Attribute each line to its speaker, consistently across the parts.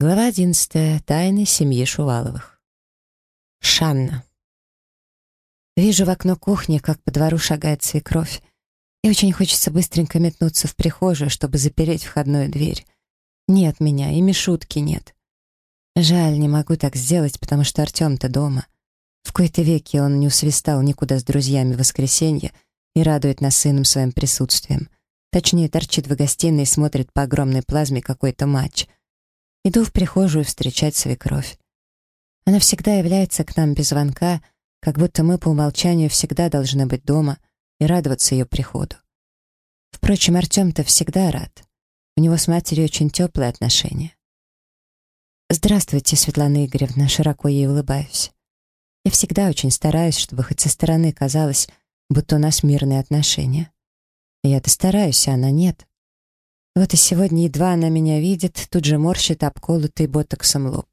Speaker 1: Глава одиннадцатая. Тайны семьи Шуваловых. Шанна. Вижу в окно кухни, как по двору шагает свекровь, и очень хочется быстренько метнуться в прихожую, чтобы запереть входную дверь. Нет меня, и Мишутки нет. Жаль, не могу так сделать, потому что Артем-то дома. В кои-то веки он не усвистал никуда с друзьями в воскресенье и радует нас сыном своим присутствием. Точнее, торчит в гостиной и смотрит по огромной плазме какой-то матч — Иду в прихожую встречать свекровь. Она всегда является к нам без звонка, как будто мы по умолчанию всегда должны быть дома и радоваться ее приходу. Впрочем, Артем-то всегда рад. У него с матерью очень теплые отношения. «Здравствуйте, Светлана Игоревна», широко ей улыбаюсь. Я всегда очень стараюсь, чтобы хоть со стороны казалось, будто у нас мирные отношения. Я-то стараюсь, а она нет. Вот и сегодня едва она меня видит, тут же морщит обколотый ботоксом лоб.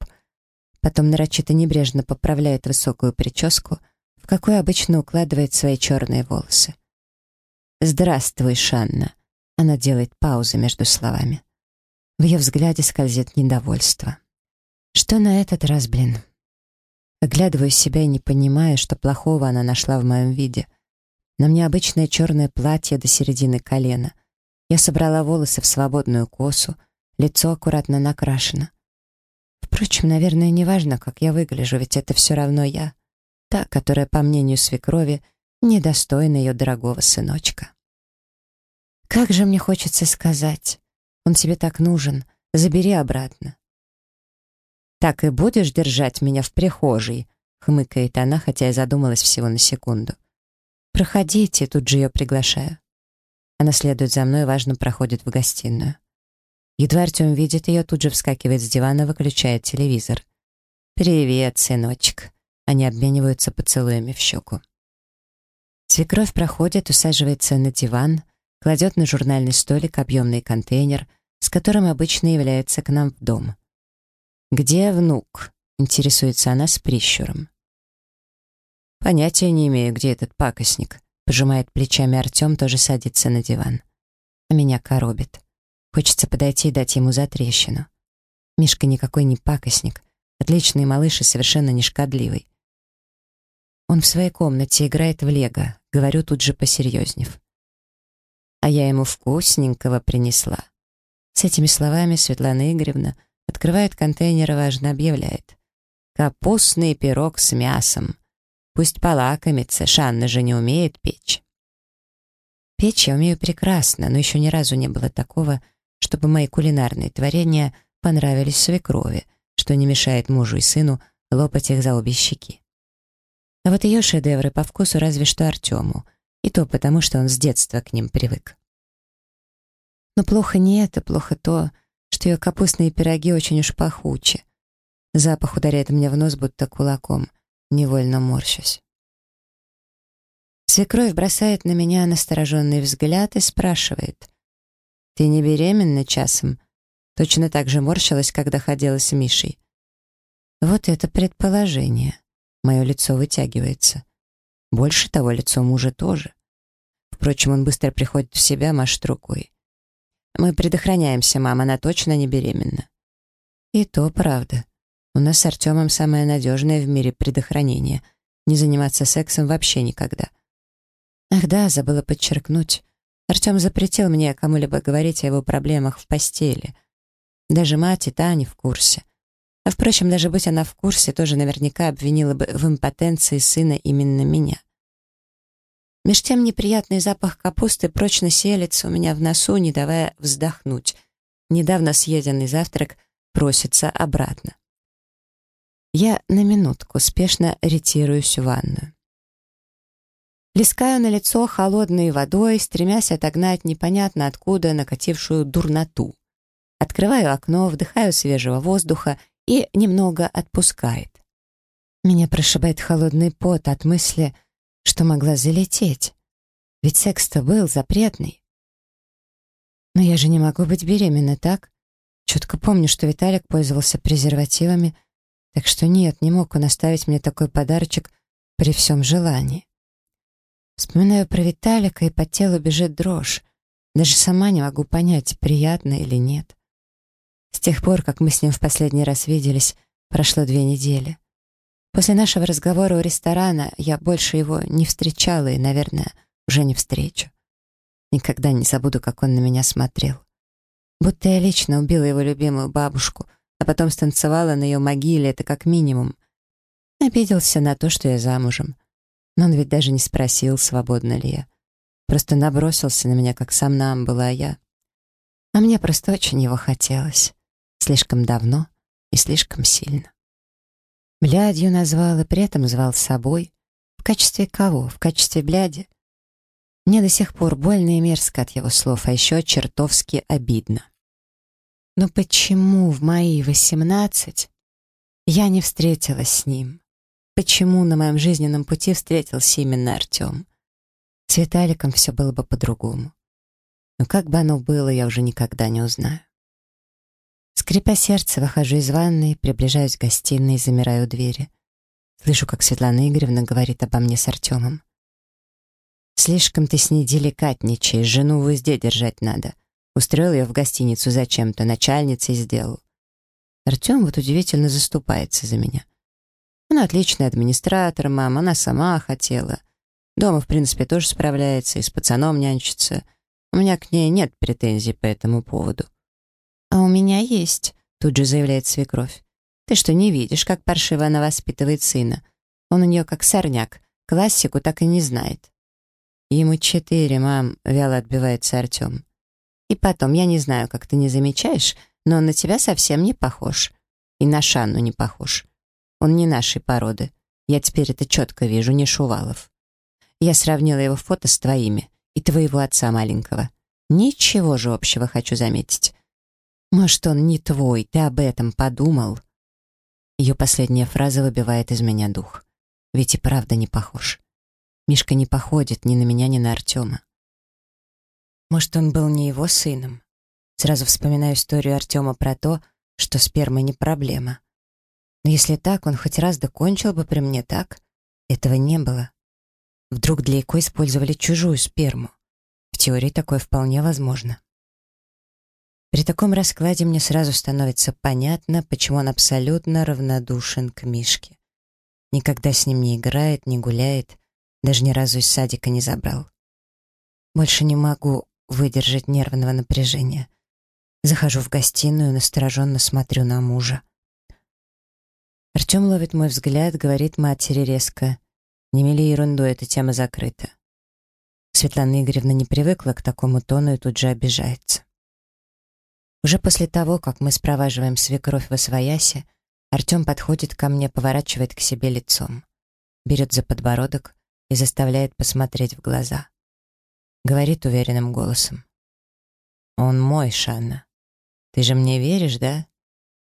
Speaker 1: Потом нарочито небрежно поправляет высокую прическу, в какую обычно укладывает свои черные волосы. «Здравствуй, Шанна!» Она делает паузы между словами. В ее взгляде скользит недовольство. Что на этот раз, блин? Оглядываю себя и не понимая, что плохого она нашла в моем виде. На мне обычное черное платье до середины колена, я собрала волосы в свободную косу, лицо аккуратно накрашено. Впрочем, наверное, неважно, как я выгляжу, ведь это все равно я, та, которая, по мнению свекрови, недостойна ее дорогого сыночка. Как же мне хочется сказать, он тебе так нужен, забери обратно. «Так и будешь держать меня в прихожей?» — хмыкает она, хотя я задумалась всего на секунду. «Проходите», — тут же ее приглашаю. Она следует за мной и важно проходит в гостиную. Едва Артем видит ее, тут же вскакивает с дивана, выключает телевизор. «Привет, сыночек!» Они обмениваются поцелуями в щеку. Свекровь проходит, усаживается на диван, кладет на журнальный столик объемный контейнер, с которым обычно является к нам в дом. «Где внук?» — интересуется она с прищуром. «Понятия не имею, где этот пакостник», Пожимает плечами Артем, тоже садится на диван. А меня коробит. Хочется подойти и дать ему затрещину. Мишка никакой не пакостник. Отличный малыш и совершенно не шкодливый. Он в своей комнате играет в лего, говорю тут же посерьезнев. А я ему вкусненького принесла. С этими словами Светлана Игоревна открывает контейнер и важно объявляет. Капустный пирог с мясом. Пусть полакомится, Шанна же не умеет печь. Печь я умею прекрасно, но еще ни разу не было такого, чтобы мои кулинарные творения понравились свекрови, что не мешает мужу и сыну лопать их за обе щеки. А вот ее шедевры по вкусу разве что Артему, и то потому, что он с детства к ним привык. Но плохо не это, плохо то, что ее капустные пироги очень уж пахучи. Запах ударяет мне в нос, будто кулаком — невольно морщусь. Свекровь бросает на меня настороженный взгляд и спрашивает. «Ты не беременна часом?» Точно так же морщилась, когда ходила с Мишей. Вот это предположение. Мое лицо вытягивается. Больше того, лицо мужа тоже. Впрочем, он быстро приходит в себя, машет рукой. «Мы предохраняемся, мама, она точно не беременна». И то правда. У нас с Артемом самое надежное в мире предохранение. Не заниматься сексом вообще никогда. Ах да, забыла подчеркнуть. Артем запретил мне кому-либо говорить о его проблемах в постели. Даже мать и та не в курсе. А впрочем, даже будь она в курсе, тоже наверняка обвинила бы в импотенции сына именно меня. Меж тем неприятный запах капусты прочно селится у меня в носу, не давая вздохнуть. Недавно съеденный завтрак просится обратно. Я на минутку спешно ретируюсь в ванную. Лискаю на лицо холодной водой, стремясь отогнать непонятно откуда накатившую дурноту. Открываю окно, вдыхаю свежего воздуха и немного отпускает. Меня прошибает холодный пот от мысли, что могла залететь. Ведь секс-то был запретный. Но я же не могу быть беременна, так? Четко помню, что Виталик пользовался презервативами, так что нет, не мог он оставить мне такой подарочек при всем желании. Вспоминаю про Виталика, и по телу бежит дрожь. Даже сама не могу понять, приятно или нет. С тех пор, как мы с ним в последний раз виделись, прошло две недели. После нашего разговора у ресторана я больше его не встречала и, наверное, уже не встречу. Никогда не забуду, как он на меня смотрел. Будто я лично убила его любимую бабушку, а потом станцевала на ее могиле, это как минимум. Обиделся на то, что я замужем. Но он ведь даже не спросил, свободна ли я. Просто набросился на меня, как сам нам была я. А мне просто очень его хотелось. Слишком давно и слишком сильно. Блядью назвал и при этом звал собой. В качестве кого? В качестве бляди? Мне до сих пор больно и мерзко от его слов, а еще чертовски обидно. Но почему в мои восемнадцать я не встретилась с ним? Почему на моем жизненном пути встретился именно Артем? С Виталиком все было бы по-другому. Но как бы оно было, я уже никогда не узнаю. Скрипя сердце, выхожу из ванной, приближаюсь к гостиной и замираю у двери. Слышу, как Светлана Игоревна говорит обо мне с Артемом. Слишком ты с ней деликатничаешь, жену в узде держать надо. Устроил ее в гостиницу зачем-то, начальницей сделал. Артем вот удивительно заступается за меня. Она отличный администратор, мама, она сама хотела. Дома, в принципе, тоже справляется, и с пацаном нянчится. У меня к ней нет претензий по этому поводу. «А у меня есть», — тут же заявляет свекровь. «Ты что, не видишь, как паршиво она воспитывает сына? Он у нее как сорняк, классику так и не знает». «Ему четыре, мам», — вяло отбивается Артем. «И потом, я не знаю, как ты не замечаешь, но он на тебя совсем не похож. И на Шанну не похож. Он не нашей породы. Я теперь это четко вижу, не Шувалов. Я сравнила его фото с твоими и твоего отца маленького. Ничего же общего хочу заметить. Может, он не твой, ты об этом подумал?» Ее последняя фраза выбивает из меня дух. Ведь и правда не похож. Мишка не походит ни на меня, ни на Артема. Может, он был не его сыном? Сразу вспоминаю историю Артема про то, что сперма не проблема. Но если так, он хоть раз докончил бы при мне так. Этого не было. Вдруг для ЭКО использовали чужую сперму. В теории такое вполне возможно. При таком раскладе мне сразу становится понятно, почему он абсолютно равнодушен к Мишке. Никогда с ним не играет, не гуляет, даже ни разу из садика не забрал. Больше не могу выдержать нервного напряжения. Захожу в гостиную, настороженно смотрю на мужа. Артем ловит мой взгляд, говорит матери резко. «Не мели ерунду, эта тема закрыта». Светлана Игоревна не привыкла к такому тону и тут же обижается. Уже после того, как мы спроваживаем свекровь в освоясе, Артем подходит ко мне, поворачивает к себе лицом. Берет за подбородок, и заставляет посмотреть в глаза. Говорит уверенным голосом. «Он мой, Шанна. Ты же мне веришь, да?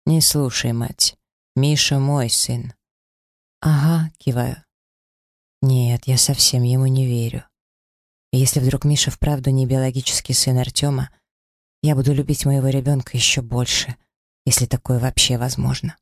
Speaker 1: Не слушай, мать. Миша мой сын». «Ага», — киваю. «Нет, я совсем ему не верю. если вдруг Миша вправду не биологический сын Артема, я буду любить моего ребенка еще больше, если такое вообще возможно».